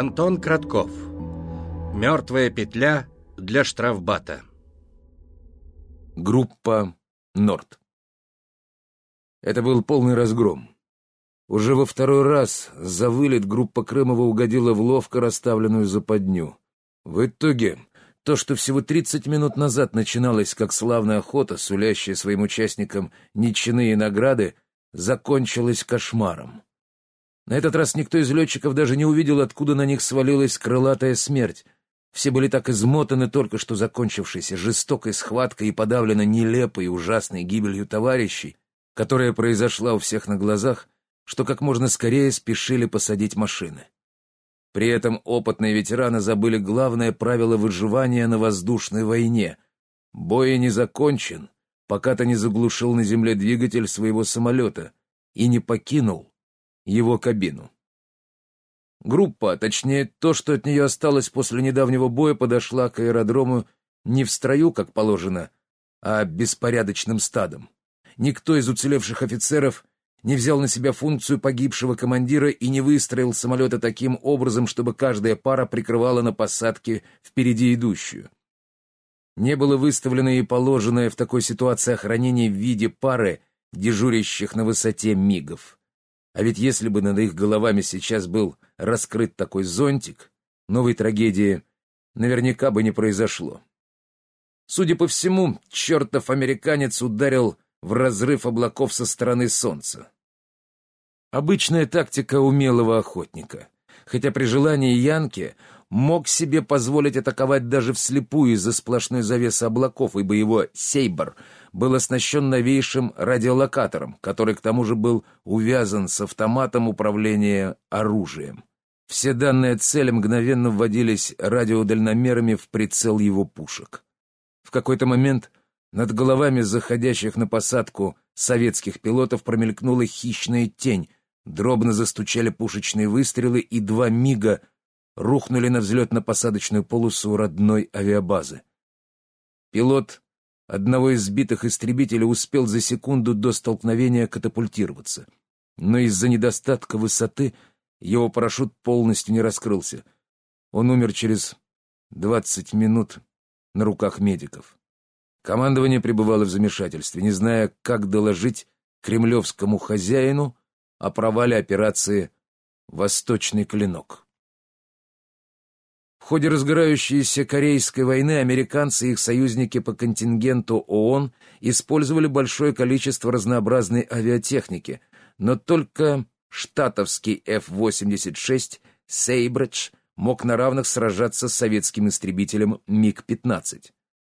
Антон Кратков. Мертвая петля для штрафбата. Группа Норд. Это был полный разгром. Уже во второй раз за вылет группа Крымова угодила в ловко расставленную западню. В итоге, то, что всего 30 минут назад начиналось как славная охота, сулящая своим участникам ничные награды, закончилось кошмаром. На этот раз никто из летчиков даже не увидел, откуда на них свалилась крылатая смерть. Все были так измотаны только что закончившейся жестокой схваткой и подавлены нелепой и ужасной гибелью товарищей, которая произошла у всех на глазах, что как можно скорее спешили посадить машины. При этом опытные ветераны забыли главное правило выживания на воздушной войне. Бой не закончен, пока ты не заглушил на земле двигатель своего самолета и не покинул его кабину. Группа, точнее то, что от нее осталось после недавнего боя, подошла к аэродрому не в строю, как положено, а беспорядочным стадом. Никто из уцелевших офицеров не взял на себя функцию погибшего командира и не выстроил самолета таким образом, чтобы каждая пара прикрывала на посадке впереди идущую. Не было выставлено и положенное в такой ситуации охранение в виде пары, дежурящих на высоте мигов. А ведь если бы над их головами сейчас был раскрыт такой зонтик, новой трагедии наверняка бы не произошло. Судя по всему, чертов американец ударил в разрыв облаков со стороны солнца. Обычная тактика умелого охотника. Хотя при желании Янки мог себе позволить атаковать даже вслепую из-за сплошной завесы облаков, ибо его «Сейбр» был оснащен новейшим радиолокатором, который к тому же был увязан с автоматом управления оружием. Все данные цели мгновенно вводились радиодальномерами в прицел его пушек. В какой-то момент над головами заходящих на посадку советских пилотов промелькнула хищная тень, дробно застучали пушечные выстрелы, и два мига рухнули на взлетно-посадочную полосу родной авиабазы. Пилот одного из сбитых истребителей успел за секунду до столкновения катапультироваться, но из-за недостатка высоты его парашют полностью не раскрылся. Он умер через двадцать минут на руках медиков. Командование пребывало в замешательстве, не зная, как доложить кремлевскому хозяину о провале операции «Восточный клинок». Ходе разгорающейся Корейской войны американцы и их союзники по контингенту ООН использовали большое количество разнообразной авиатехники, но только штатовский F-86 «Сейбридж» мог на равных сражаться с советским истребителем МиГ-15.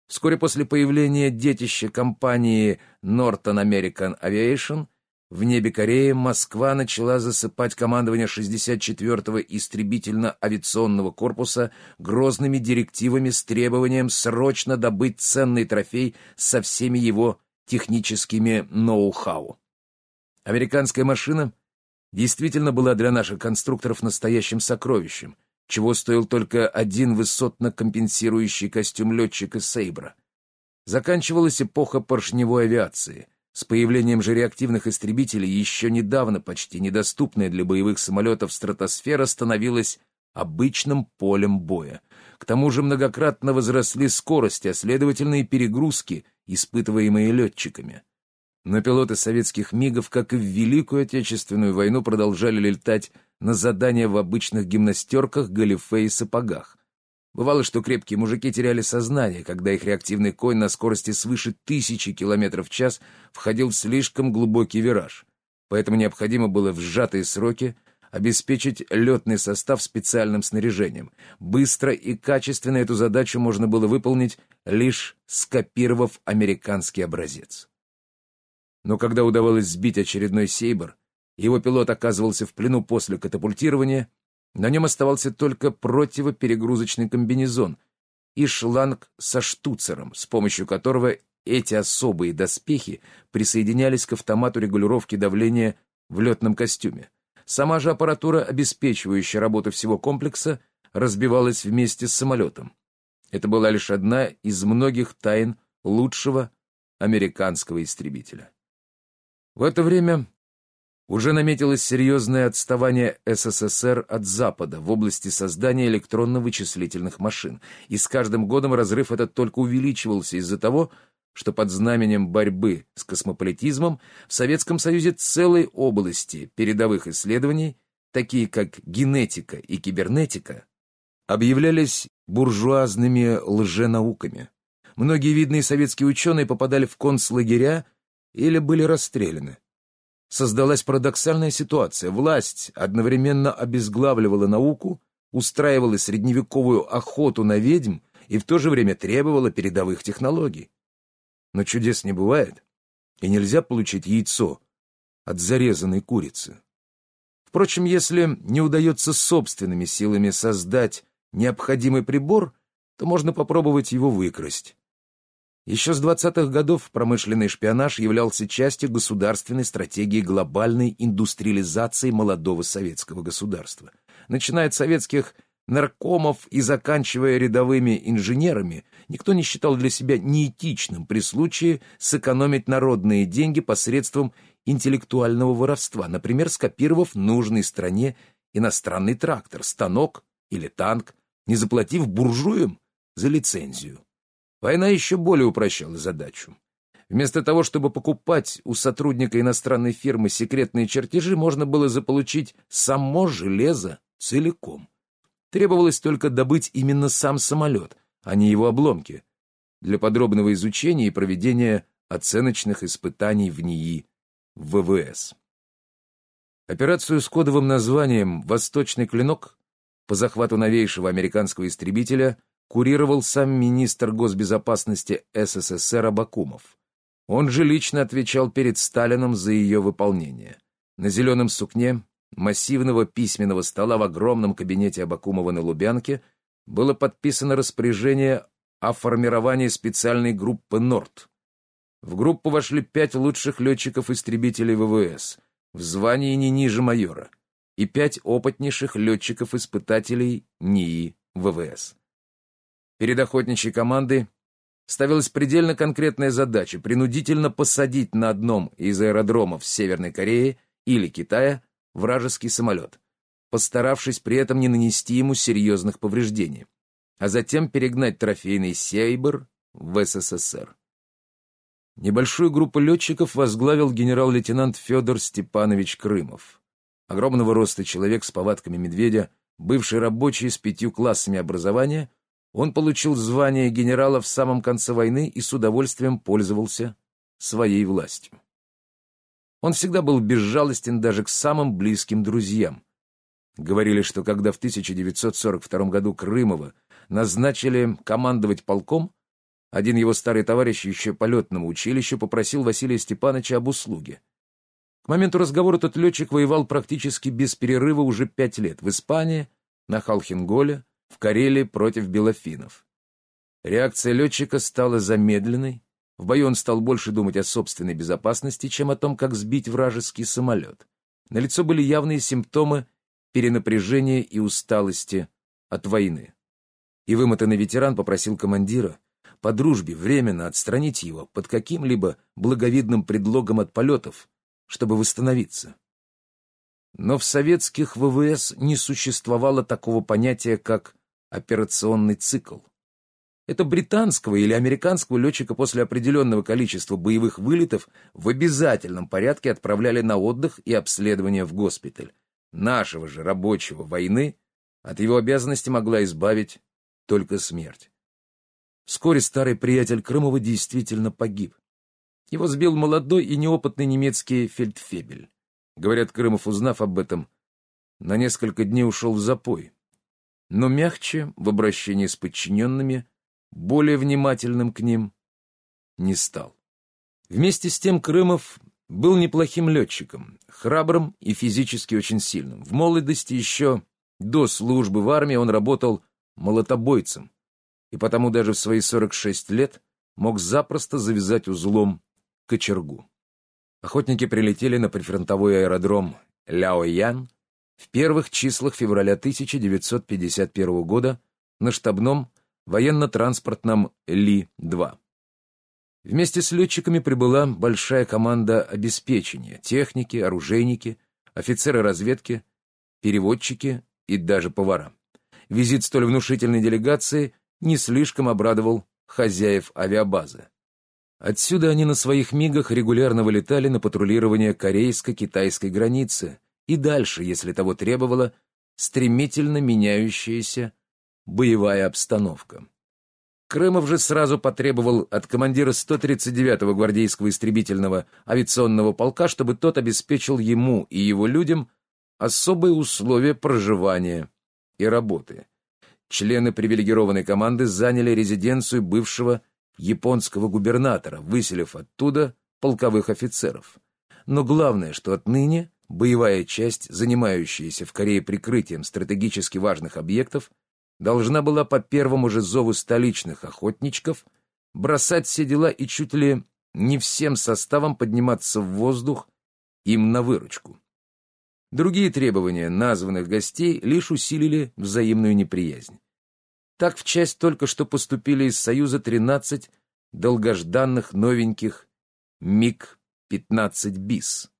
Вскоре после появления детища компании Norton American Aviation – в небе Кореи Москва начала засыпать командование 64-го истребительно-авиационного корпуса грозными директивами с требованием срочно добыть ценный трофей со всеми его техническими ноу-хау. Американская машина действительно была для наших конструкторов настоящим сокровищем, чего стоил только один высотно компенсирующий костюм летчика Сейбра. Заканчивалась эпоха поршневой авиации — с появлением же реактивных истребителей еще недавно почти недоступная для боевых самолетов стратосфера становилась обычным полем боя. К тому же многократно возросли скорости, а следовательно и перегрузки, испытываемые летчиками. Но пилоты советских МИГов, как и в Великую Отечественную войну, продолжали летать на задания в обычных гимнастерках, галифе и сапогах. Бывало, что крепкие мужики теряли сознание, когда их реактивный конь на скорости свыше тысячи километров в час входил в слишком глубокий вираж. Поэтому необходимо было в сжатые сроки обеспечить летный состав специальным снаряжением. Быстро и качественно эту задачу можно было выполнить, лишь скопировав американский образец. Но когда удавалось сбить очередной «Сейбр», его пилот оказывался в плену после катапультирования, на нем оставался только противоперегрузочный комбинезон и шланг со штуцером, с помощью которого эти особые доспехи присоединялись к автомату регулировки давления в летном костюме. Сама же аппаратура, обеспечивающая работу всего комплекса, разбивалась вместе с самолетом. Это была лишь одна из многих тайн лучшего американского истребителя. В это время Уже наметилось серьезное отставание СССР от Запада в области создания электронно-вычислительных машин, и с каждым годом разрыв этот только увеличивался из-за того, что под знаменем борьбы с космополитизмом в Советском Союзе целой области передовых исследований, такие как генетика и кибернетика, объявлялись буржуазными лженауками. Многие видные советские ученые попадали в концлагеря или были расстреляны. Создалась парадоксальная ситуация. Власть одновременно обезглавливала науку, устраивала средневековую охоту на ведьм и в то же время требовала передовых технологий. Но чудес не бывает, и нельзя получить яйцо от зарезанной курицы. Впрочем, если не удается собственными силами создать необходимый прибор, то можно попробовать его выкрасть. Еще с 20-х годов промышленный шпионаж являлся частью государственной стратегии глобальной индустриализации молодого советского государства. Начиная от советских наркомов и заканчивая рядовыми инженерами, никто не считал для себя неэтичным при случае сэкономить народные деньги посредством интеллектуального воровства, например, скопировав нужной стране иностранный трактор, станок или танк, не заплатив буржуям за лицензию. Война еще более упрощала задачу. Вместо того, чтобы покупать у сотрудника иностранной фирмы секретные чертежи, можно было заполучить само железо целиком. Требовалось только добыть именно сам самолет, а не его обломки, для подробного изучения и проведения оценочных испытаний в НИИ ВВС. Операцию с кодовым названием «Восточный клинок» по захвату новейшего американского истребителя курировал сам министр госбезопасности СССР Абакумов. Он же лично отвечал перед Сталином за ее выполнение. На зеленом сукне массивного письменного стола в огромном кабинете Абакумова на Лубянке было подписано распоряжение о формировании специальной группы «Норд». В группу вошли пять лучших летчиков-истребителей ВВС в звании не ниже майора и пять опытнейших летчиков-испытателей НИИ ВВС. Перед охотничьей командой ставилась предельно конкретная задача принудительно посадить на одном из аэродромов Северной Кореи или Китая вражеский самолет, постаравшись при этом не нанести ему серьезных повреждений, а затем перегнать трофейный «Сейбр» в СССР. Небольшую группу летчиков возглавил генерал-лейтенант Федор Степанович Крымов. Огромного роста человек с повадками медведя, бывший рабочий с пятью классами образования, он получил звание генерала в самом конце войны и с удовольствием пользовался своей властью. Он всегда был безжалостен даже к самым близким друзьям. Говорили, что когда в 1942 году Крымова назначили командовать полком, один его старый товарищ еще по летному училищу попросил Василия Степановича об услуге. К моменту разговора тот летчик воевал практически без перерыва уже пять лет в Испании, на Халхинголе, в Карелии против белофинов. Реакция летчика стала замедленной, в бою он стал больше думать о собственной безопасности, чем о том, как сбить вражеский самолет. На лицо были явные симптомы перенапряжения и усталости от войны. И вымотанный ветеран попросил командира по дружбе временно отстранить его под каким-либо благовидным предлогом от полетов, чтобы восстановиться. Но в советских ВВС не существовало такого понятия, как операционный цикл. Это британского или американского летчика после определенного количества боевых вылетов в обязательном порядке отправляли на отдых и обследование в госпиталь. Нашего же рабочего войны от его обязанности могла избавить только смерть. Вскоре старый приятель Крымова действительно погиб. Его сбил молодой и неопытный немецкий фельдфебель. Говорят, Крымов, узнав об этом, на несколько дней ушел в запой но мягче в обращении с подчиненными, более внимательным к ним не стал. Вместе с тем Крымов был неплохим летчиком, храбрым и физически очень сильным. В молодости еще до службы в армии он работал молотобойцем, и потому даже в свои 46 лет мог запросто завязать узлом кочергу. Охотники прилетели на прифронтовой аэродром Ляоян в первых числах февраля 1951 года на штабном военно-транспортном Ли-2. Вместе с летчиками прибыла большая команда обеспечения, техники, оружейники, офицеры разведки, переводчики и даже повара. Визит столь внушительной делегации не слишком обрадовал хозяев авиабазы. Отсюда они на своих мигах регулярно вылетали на патрулирование корейско-китайской границы и дальше, если того требовало, стремительно меняющаяся боевая обстановка. Крымов же сразу потребовал от командира 139-го гвардейского истребительного авиационного полка, чтобы тот обеспечил ему и его людям особые условия проживания и работы. Члены привилегированной команды заняли резиденцию бывшего японского губернатора, выселив оттуда полковых офицеров. Но главное, что отныне боевая часть, занимающаяся в Корее прикрытием стратегически важных объектов, должна была по первому же зову столичных охотничков бросать все дела и чуть ли не всем составом подниматься в воздух им на выручку. Другие требования названных гостей лишь усилили взаимную неприязнь. Так в часть только что поступили из Союза 13 долгожданных новеньких МиГ-15 БИС.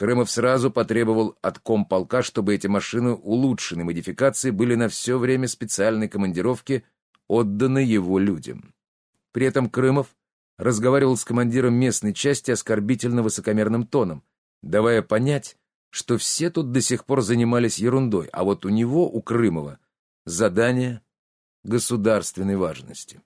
Крымов сразу потребовал от комполка, чтобы эти машины улучшенной модификации были на все время специальной командировки отданы его людям. При этом Крымов разговаривал с командиром местной части оскорбительно высокомерным тоном, давая понять, что все тут до сих пор занимались ерундой, а вот у него, у Крымова, задание государственной важности.